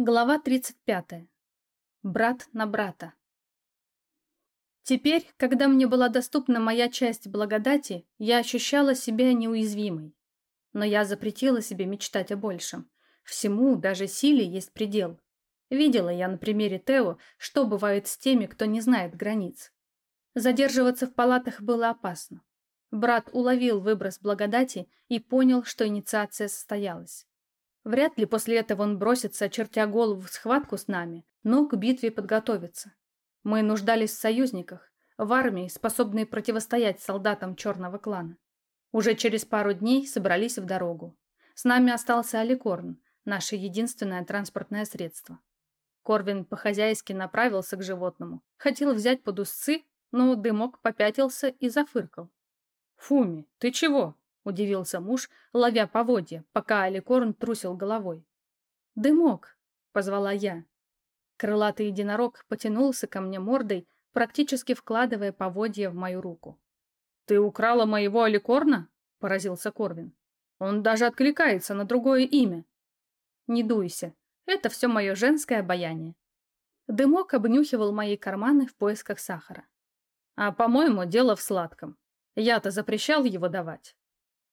Глава 35. Брат на брата. Теперь, когда мне была доступна моя часть благодати, я ощущала себя неуязвимой. Но я запретила себе мечтать о большем. Всему, даже силе, есть предел. Видела я на примере Тео, что бывает с теми, кто не знает границ. Задерживаться в палатах было опасно. Брат уловил выброс благодати и понял, что инициация состоялась. Вряд ли после этого он бросится, очертя голову в схватку с нами, но к битве подготовится. Мы нуждались в союзниках, в армии, способной противостоять солдатам черного клана. Уже через пару дней собрались в дорогу. С нами остался Аликорн, наше единственное транспортное средство. Корвин по-хозяйски направился к животному. Хотел взять под узцы, но дымок попятился и зафыркал. «Фуми, ты чего?» Удивился муж, ловя поводья, пока Аликорн трусил головой. «Дымок!» — позвала я. Крылатый единорог потянулся ко мне мордой, практически вкладывая поводья в мою руку. «Ты украла моего Аликорна?» — поразился Корвин. «Он даже откликается на другое имя». «Не дуйся, это все мое женское обаяние». Дымок обнюхивал мои карманы в поисках сахара. «А, по-моему, дело в сладком. Я-то запрещал его давать».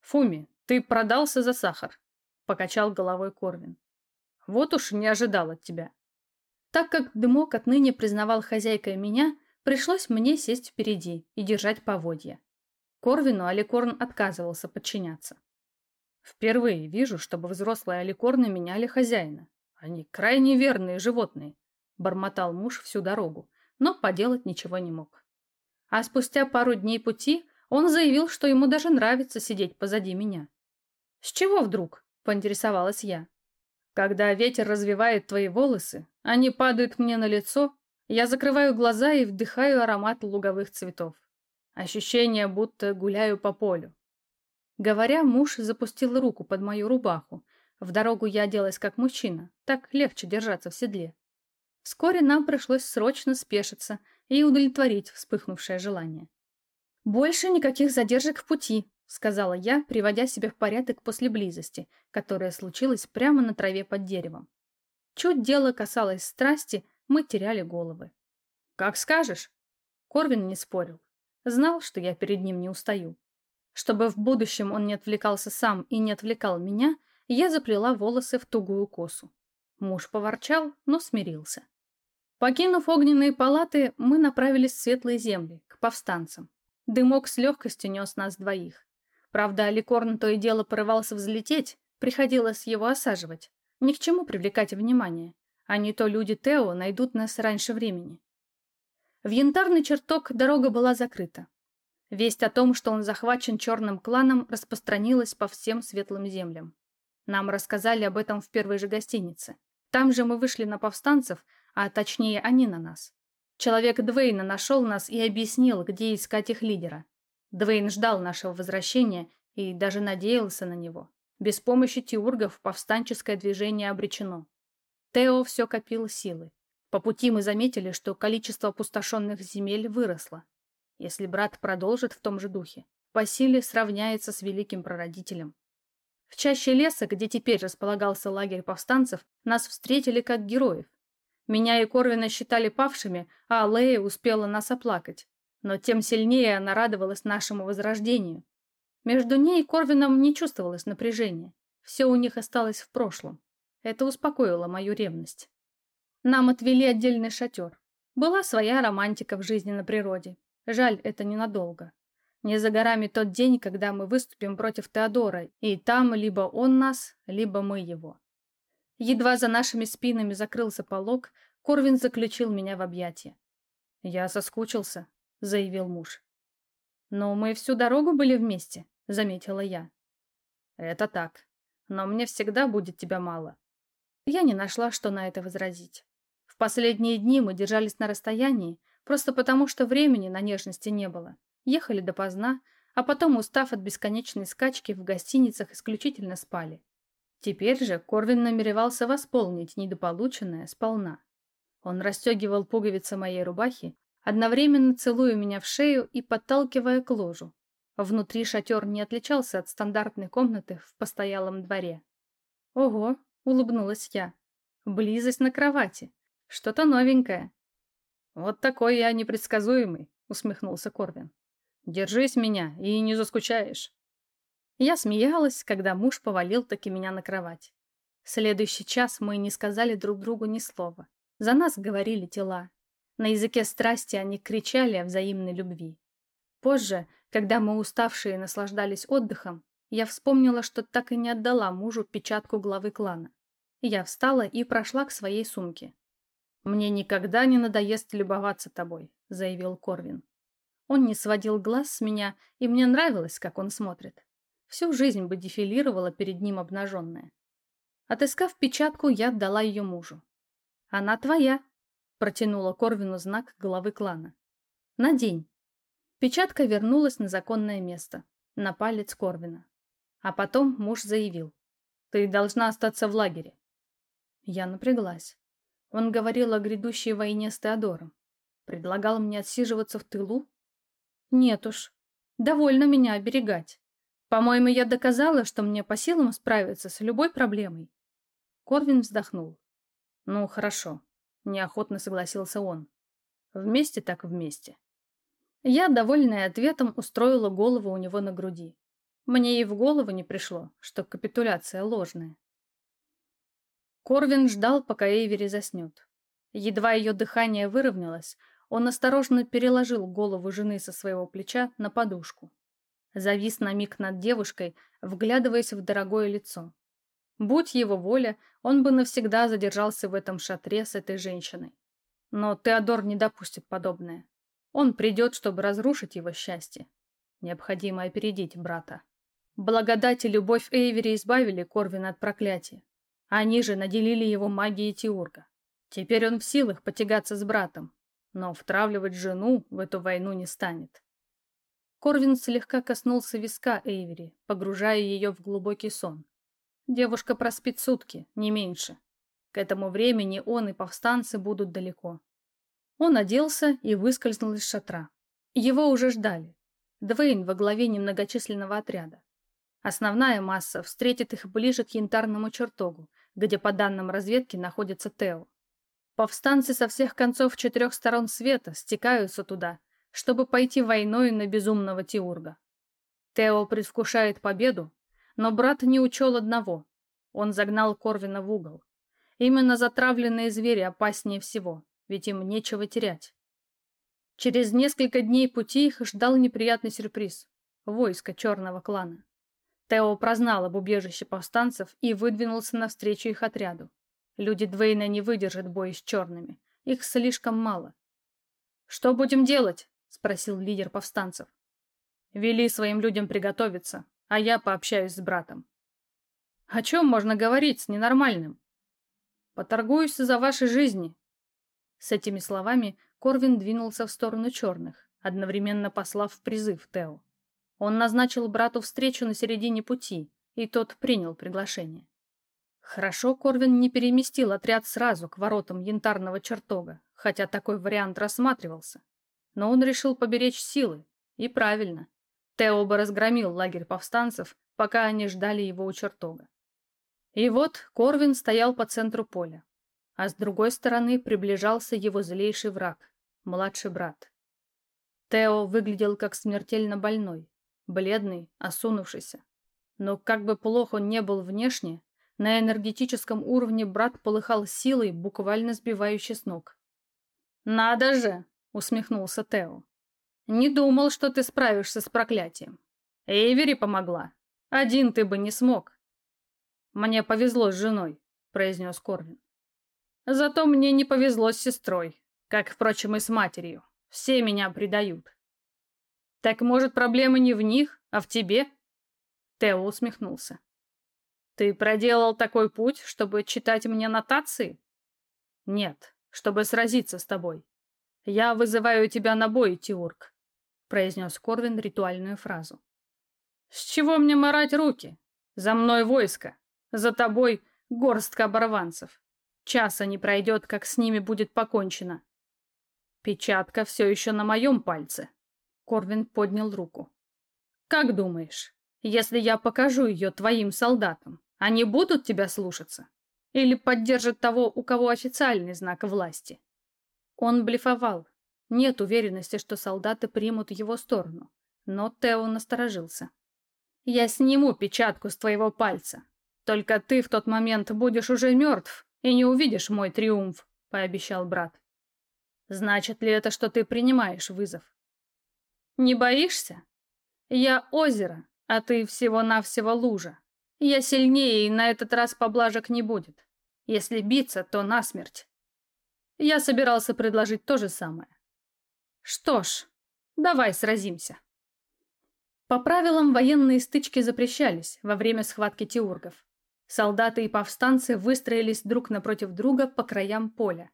«Фуми, ты продался за сахар», — покачал головой Корвин. «Вот уж не ожидал от тебя». Так как Дымок отныне признавал хозяйкой меня, пришлось мне сесть впереди и держать поводья. Корвину Аликорн отказывался подчиняться. «Впервые вижу, чтобы взрослые аликорны меняли хозяина. Они крайне верные животные», — бормотал муж всю дорогу, но поделать ничего не мог. А спустя пару дней пути он заявил, что ему даже нравится сидеть позади меня. «С чего вдруг?» – поинтересовалась я. «Когда ветер развивает твои волосы, они падают мне на лицо, я закрываю глаза и вдыхаю аромат луговых цветов. Ощущение, будто гуляю по полю». Говоря, муж запустил руку под мою рубаху. В дорогу я оделась как мужчина, так легче держаться в седле. Вскоре нам пришлось срочно спешиться и удовлетворить вспыхнувшее желание. «Больше никаких задержек в пути», — сказала я, приводя себя в порядок после близости, которая случилась прямо на траве под деревом. Чуть дело касалось страсти, мы теряли головы. «Как скажешь». Корвин не спорил. Знал, что я перед ним не устаю. Чтобы в будущем он не отвлекался сам и не отвлекал меня, я заплела волосы в тугую косу. Муж поворчал, но смирился. Покинув огненные палаты, мы направились в светлые земли, к повстанцам. Дымок с легкостью нес нас двоих. Правда, Аликорн то и дело порывался взлететь, приходилось его осаживать. Ни к чему привлекать внимание, а не то люди Тео найдут нас раньше времени. В янтарный чертог дорога была закрыта. Весть о том, что он захвачен черным кланом, распространилась по всем светлым землям. Нам рассказали об этом в первой же гостинице. Там же мы вышли на повстанцев, а точнее они на нас. Человек Двейна нашел нас и объяснил, где искать их лидера. Двейн ждал нашего возвращения и даже надеялся на него. Без помощи тиургов повстанческое движение обречено. Тео все копил силы. По пути мы заметили, что количество опустошенных земель выросло. Если брат продолжит в том же духе, по силе сравняется с великим прародителем. В чаще леса, где теперь располагался лагерь повстанцев, нас встретили как героев. Меня и Корвина считали павшими, а Лея успела нас оплакать. Но тем сильнее она радовалась нашему возрождению. Между ней и Корвином не чувствовалось напряжения. Все у них осталось в прошлом. Это успокоило мою ревность. Нам отвели отдельный шатер. Была своя романтика в жизни на природе. Жаль, это ненадолго. Не за горами тот день, когда мы выступим против Теодора, и там либо он нас, либо мы его. Едва за нашими спинами закрылся полог, Корвин заключил меня в объятия. «Я соскучился», — заявил муж. «Но мы всю дорогу были вместе», — заметила я. «Это так. Но мне всегда будет тебя мало». Я не нашла, что на это возразить. В последние дни мы держались на расстоянии, просто потому что времени на нежности не было. Ехали допоздна, а потом, устав от бесконечной скачки, в гостиницах исключительно спали. Теперь же Корвин намеревался восполнить недополученное сполна. Он расстегивал пуговицы моей рубахи, одновременно целуя меня в шею и подталкивая к ложу. Внутри шатер не отличался от стандартной комнаты в постоялом дворе. «Ого!» — улыбнулась я. Близость на кровати. Что-то новенькое. Вот такой я непредсказуемый, усмехнулся Корвин. Держись меня и не заскучаешь. Я смеялась, когда муж повалил таки меня на кровать. Следующий час мы не сказали друг другу ни слова. За нас говорили тела. На языке страсти они кричали о взаимной любви. Позже, когда мы уставшие наслаждались отдыхом, я вспомнила, что так и не отдала мужу печатку главы клана. Я встала и прошла к своей сумке. «Мне никогда не надоест любоваться тобой», — заявил Корвин. Он не сводил глаз с меня, и мне нравилось, как он смотрит. Всю жизнь бы дефилировала перед ним обнаженная. Отыскав печатку, я отдала ее мужу. «Она твоя», — протянула Корвину знак главы клана. «Надень». Печатка вернулась на законное место, на палец Корвина. А потом муж заявил. «Ты должна остаться в лагере». Я напряглась. Он говорил о грядущей войне с Теодором. Предлагал мне отсиживаться в тылу? Нет уж, довольно меня оберегать. По-моему, я доказала, что мне по силам справиться с любой проблемой. Корвин вздохнул. Ну, хорошо. Неохотно согласился он. Вместе так вместе. Я, довольная ответом, устроила голову у него на груди. Мне и в голову не пришло, что капитуляция ложная. Корвин ждал, пока Эйвери заснет. Едва ее дыхание выровнялось, он осторожно переложил голову жены со своего плеча на подушку. Завис на миг над девушкой, вглядываясь в дорогое лицо. Будь его воля, он бы навсегда задержался в этом шатре с этой женщиной. Но Теодор не допустит подобное. Он придет, чтобы разрушить его счастье. Необходимо опередить брата. Благодать и любовь Эйвери избавили Корвина от проклятия. Они же наделили его магией Тиурга. Теперь он в силах потягаться с братом, но втравливать жену в эту войну не станет. Корвин слегка коснулся виска Эйвери, погружая ее в глубокий сон. Девушка проспит сутки, не меньше. К этому времени он и повстанцы будут далеко. Он оделся и выскользнул из шатра. Его уже ждали. Двейн во главе немногочисленного отряда. Основная масса встретит их ближе к янтарному чертогу, где, по данным разведки, находится Тео. Повстанцы со всех концов четырех сторон света стекаются туда, чтобы пойти войной на безумного Тиурга. Тео предвкушает победу, но брат не учел одного. Он загнал Корвина в угол. Именно затравленные звери опаснее всего, ведь им нечего терять. Через несколько дней пути их ждал неприятный сюрприз – войско черного клана. Тео прознал об убежище повстанцев и выдвинулся навстречу их отряду. Люди Двейна не выдержат боя с черными. Их слишком мало. «Что будем делать?» — спросил лидер повстанцев. «Вели своим людям приготовиться, а я пообщаюсь с братом». «О чем можно говорить с ненормальным?» «Поторгуюсь за ваши жизни». С этими словами Корвин двинулся в сторону черных, одновременно послав призыв Тео. Он назначил брату встречу на середине пути, и тот принял приглашение. Хорошо Корвин не переместил отряд сразу к воротам янтарного чертога, хотя такой вариант рассматривался. Но он решил поберечь силы. И правильно. Тео бы разгромил лагерь повстанцев, пока они ждали его у чертога. И вот Корвин стоял по центру поля. А с другой стороны приближался его злейший враг, младший брат. Тео выглядел как смертельно больной, бледный, осунувшийся. Но как бы плохо он не был внешне, на энергетическом уровне брат полыхал силой, буквально сбивающей с ног. «Надо же!» — усмехнулся Тео. «Не думал, что ты справишься с проклятием. Эйвери помогла. Один ты бы не смог». «Мне повезло с женой», — произнес Корвин. «Зато мне не повезло с сестрой, как, впрочем, и с матерью. Все меня предают». «Так, может, проблема не в них, а в тебе?» Тео усмехнулся. Ты проделал такой путь, чтобы читать мне нотации? Нет, чтобы сразиться с тобой. Я вызываю тебя на бой, Тиурк, произнес Корвин ритуальную фразу. С чего мне морать руки? За мной войско, за тобой горстка оборванцев. Часа не пройдет, как с ними будет покончено. Печатка все еще на моем пальце. Корвин поднял руку. Как думаешь, если я покажу ее твоим солдатам, они будут тебя слушаться? Или поддержит того, у кого официальный знак власти. Он блефовал. Нет уверенности, что солдаты примут его сторону. Но Тео насторожился. «Я сниму печатку с твоего пальца. Только ты в тот момент будешь уже мертв и не увидишь мой триумф», — пообещал брат. «Значит ли это, что ты принимаешь вызов?» «Не боишься? Я озеро, а ты всего-навсего лужа. Я сильнее, и на этот раз поблажек не будет. Если биться, то насмерть. Я собирался предложить то же самое. Что ж, давай сразимся. По правилам, военные стычки запрещались во время схватки теургов. Солдаты и повстанцы выстроились друг напротив друга по краям поля.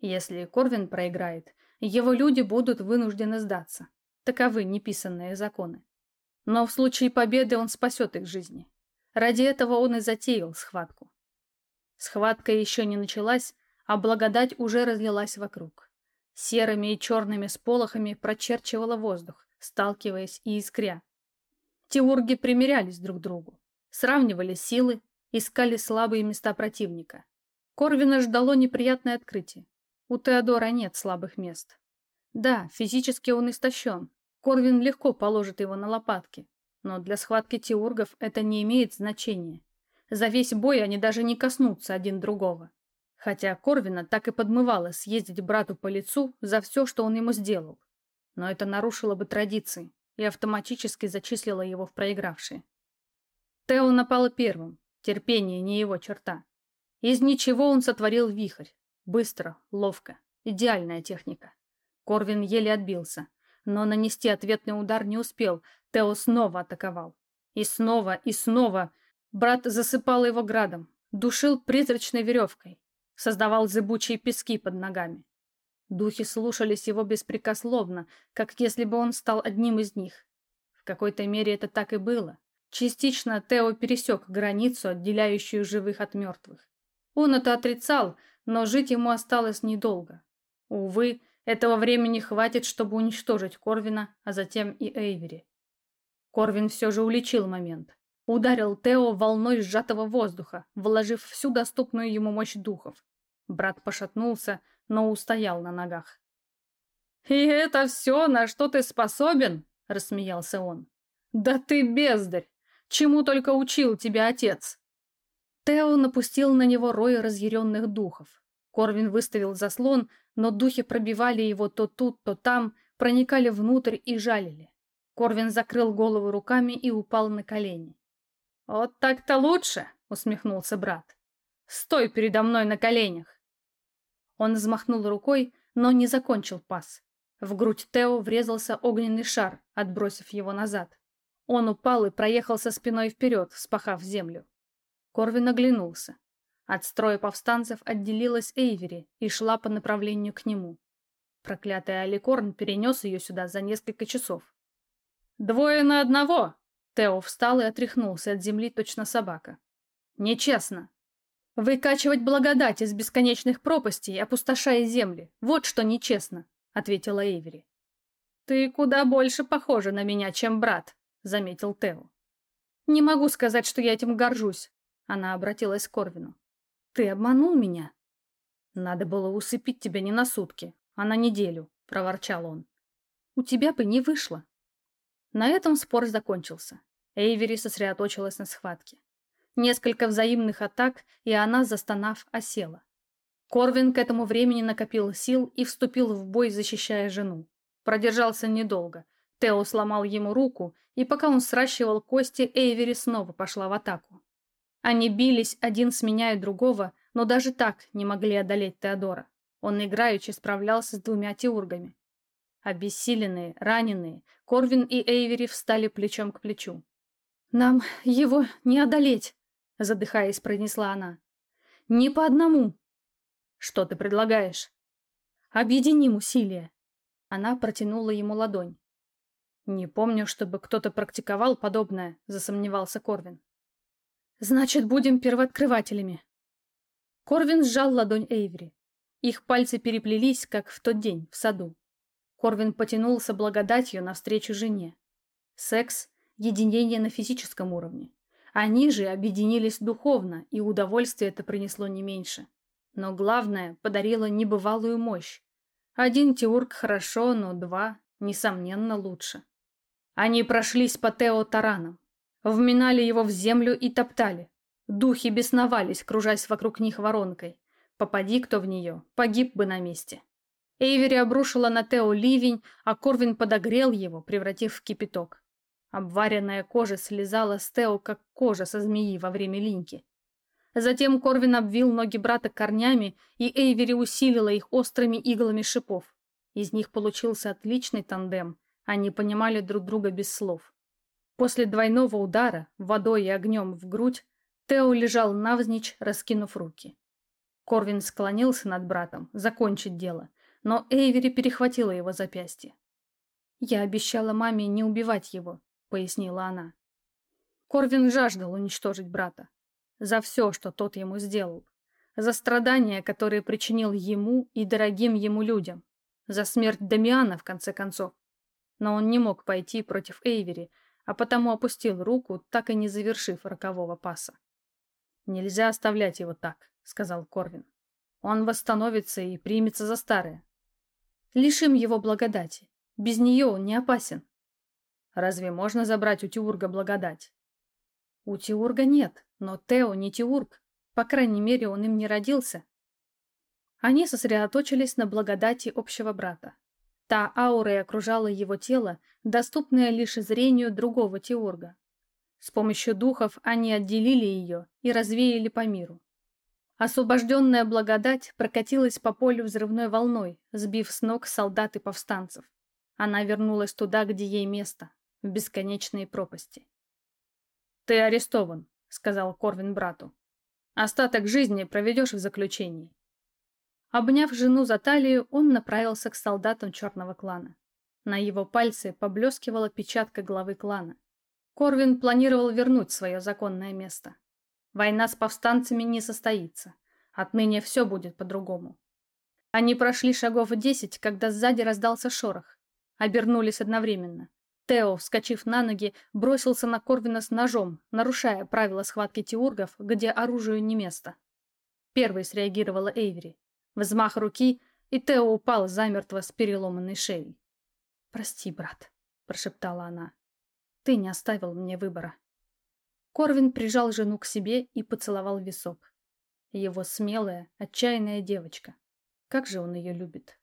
Если Корвин проиграет, его люди будут вынуждены сдаться. Таковы неписанные законы. Но в случае победы он спасет их жизни. Ради этого он и затеял схватку. Схватка еще не началась, а благодать уже разлилась вокруг. Серыми и черными сполохами прочерчивала воздух, сталкиваясь и искря. Теурги примерялись друг к другу, сравнивали силы, искали слабые места противника. Корвина ждало неприятное открытие. У Теодора нет слабых мест. Да, физически он истощен. Корвин легко положит его на лопатки. Но для схватки теургов это не имеет значения. За весь бой они даже не коснутся один другого. Хотя Корвина так и подмывало съездить брату по лицу за все, что он ему сделал. Но это нарушило бы традиции и автоматически зачислило его в проигравшие. Тео напало первым, терпение не его черта. Из ничего он сотворил вихрь. Быстро, ловко, идеальная техника. Корвин еле отбился, но нанести ответный удар не успел, Тео снова атаковал. И снова, и снова брат засыпал его градом, душил призрачной веревкой, создавал зыбучие пески под ногами. Духи слушались его беспрекословно, как если бы он стал одним из них. В какой-то мере это так и было. Частично Тео пересек границу, отделяющую живых от мертвых. Он это отрицал, но жить ему осталось недолго. Увы, этого времени хватит, чтобы уничтожить Корвина, а затем и Эйвери. Корвин все же уличил момент. Ударил Тео волной сжатого воздуха, вложив всю доступную ему мощь духов. Брат пошатнулся, но устоял на ногах. «И это все, на что ты способен?» — рассмеялся он. «Да ты бездарь! Чему только учил тебя отец!» Тео напустил на него рой разъяренных духов. Корвин выставил заслон, но духи пробивали его то тут, то там, проникали внутрь и жалили. Корвин закрыл голову руками и упал на колени. «Вот так-то лучше!» — усмехнулся брат. «Стой передо мной на коленях!» Он взмахнул рукой, но не закончил пас. В грудь Тео врезался огненный шар, отбросив его назад. Он упал и проехался спиной вперед, спахав землю. Корвин оглянулся. От строя повстанцев отделилась Эйвери и шла по направлению к нему. Проклятый Аликорн перенес ее сюда за несколько часов. «Двое на одного!» Тео встал и отряхнулся от земли точно собака. «Нечестно. Выкачивать благодать из бесконечных пропастей, опустошая земли. Вот что нечестно», — ответила Эйвери. «Ты куда больше похожа на меня, чем брат», — заметил Тео. «Не могу сказать, что я этим горжусь», — она обратилась к Корвину. Ты обманул меня? Надо было усыпить тебя не на сутки, а на неделю, проворчал он. У тебя бы не вышло. На этом спор закончился. Эйвери сосредоточилась на схватке. Несколько взаимных атак, и она, застонав, осела. Корвин к этому времени накопил сил и вступил в бой, защищая жену. Продержался недолго. Тео сломал ему руку, и пока он сращивал кости, Эйвери снова пошла в атаку. Они бились, один сменяя другого, но даже так не могли одолеть Теодора. Он играючи справлялся с двумя теургами. Обессиленные, раненые, Корвин и Эйвери встали плечом к плечу. «Нам его не одолеть», — задыхаясь, произнесла она. «Не по одному». «Что ты предлагаешь?» «Объединим усилия». Она протянула ему ладонь. «Не помню, чтобы кто-то практиковал подобное», — засомневался Корвин. Значит, будем первооткрывателями. Корвин сжал ладонь Эйвери. Их пальцы переплелись, как в тот день, в саду. Корвин потянулся благодатью навстречу жене. Секс — единение на физическом уровне. Они же объединились духовно, и удовольствие это принесло не меньше. Но главное, подарило небывалую мощь. Один теург хорошо, но два, несомненно, лучше. Они прошлись по Тео тараном, вминали его в землю и топтали. Духи бесновались, кружась вокруг них воронкой. Попади кто в нее, погиб бы на месте. Эйвери обрушила на Тео ливень, а Корвин подогрел его, превратив в кипяток. Обваренная кожа слезала с Тео, как кожа со змеи во время линьки. Затем Корвин обвил ноги брата корнями, и Эйвери усилила их острыми иглами шипов. Из них получился отличный тандем. Они понимали друг друга без слов. После двойного удара, водой и огнем в грудь, Тео лежал навзничь, раскинув руки. Корвин склонился над братом, закончить дело, но Эйвери перехватила его запястье. «Я обещала маме не убивать его», — пояснила она. Корвин жаждал уничтожить брата. За все, что тот ему сделал. За страдания, которые причинил ему и дорогим ему людям. За смерть Дамиана, в конце концов. Но он не мог пойти против Эйвери, а потому опустил руку, так и не завершив рокового паса. «Нельзя оставлять его так», — сказал Корвин. «Он восстановится и примется за старое. Лишим его благодати. Без нее он не опасен. Разве можно забрать у Тиурга благодать? У Тиурга нет, но Тео не Тиург. По крайней мере, он им не родился. Они сосредоточились на благодати общего брата. Та аура окружала его тело, доступная лишь зрению другого Тиурга. С помощью духов они отделили ее и развеяли по миру. Освобожденная благодать прокатилась по полю взрывной волной, сбив с ног солдат и повстанцев. Она вернулась туда, где ей место, в бесконечные пропасти. «Ты арестован», — сказал Корвин брату. «Остаток жизни проведешь в заключении». Обняв жену за талию, он направился к солдатам черного клана. На его пальце поблескивала печатка главы клана. Корвин планировал вернуть свое законное место. Война с повстанцами не состоится. Отныне все будет по-другому. Они прошли шагов десять, когда сзади раздался шорох. Обернулись одновременно. Тео, вскочив на ноги, бросился на Корвина с ножом, нарушая правила схватки теургов, где оружию не место. Первой среагировала Эйвери. Взмах руки, и Тео упал замертво с переломанной шеей. «Прости, брат», — прошептала она. «Ты не оставил мне выбора». Корвин прижал жену к себе и поцеловал висок. Его смелая, отчаянная девочка. Как же он ее любит.